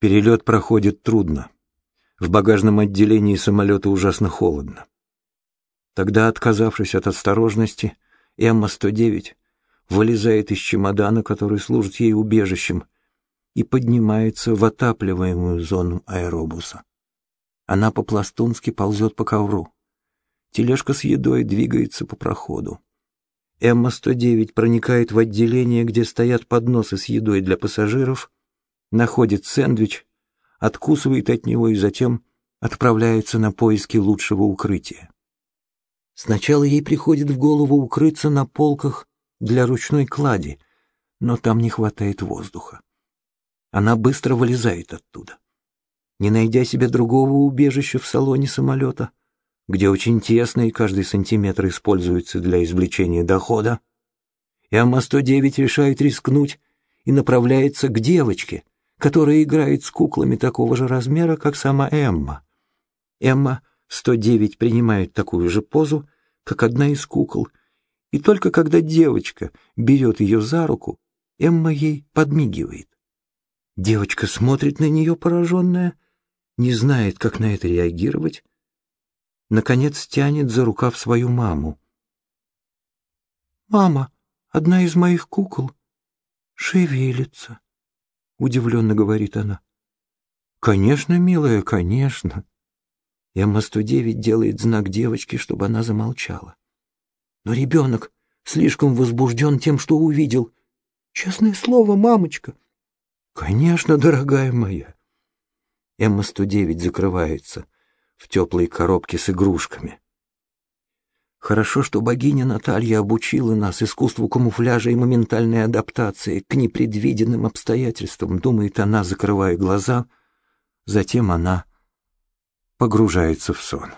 Перелет проходит трудно. В багажном отделении самолета ужасно холодно. Тогда, отказавшись от осторожности, Эмма-109 вылезает из чемодана, который служит ей убежищем, и поднимается в отапливаемую зону аэробуса. Она по-пластунски ползет по ковру. Тележка с едой двигается по проходу. Эмма-109 проникает в отделение, где стоят подносы с едой для пассажиров, находит сэндвич, откусывает от него и затем отправляется на поиски лучшего укрытия. Сначала ей приходит в голову укрыться на полках для ручной клади, но там не хватает воздуха. Она быстро вылезает оттуда. Не найдя себе другого убежища в салоне самолета, где очень тесно и каждый сантиметр используется для извлечения дохода, Ямма-109 решает рискнуть и направляется к девочке, которая играет с куклами такого же размера, как сама Эмма. Эмма-109 принимает такую же позу, как одна из кукол, и только когда девочка берет ее за руку, Эмма ей подмигивает. Девочка смотрит на нее пораженная, не знает, как на это реагировать, наконец тянет за рукав свою маму. «Мама, одна из моих кукол шевелится», — удивленно говорит она. «Конечно, милая, конечно». Эмма-109 делает знак девочке, чтобы она замолчала. Но ребенок слишком возбужден тем, что увидел. «Честное слово, мамочка!» «Конечно, дорогая моя!» Эмма-109 закрывается в теплой коробке с игрушками. Хорошо, что богиня Наталья обучила нас искусству камуфляжа и моментальной адаптации к непредвиденным обстоятельствам, думает она, закрывая глаза. Затем она погружается в сон.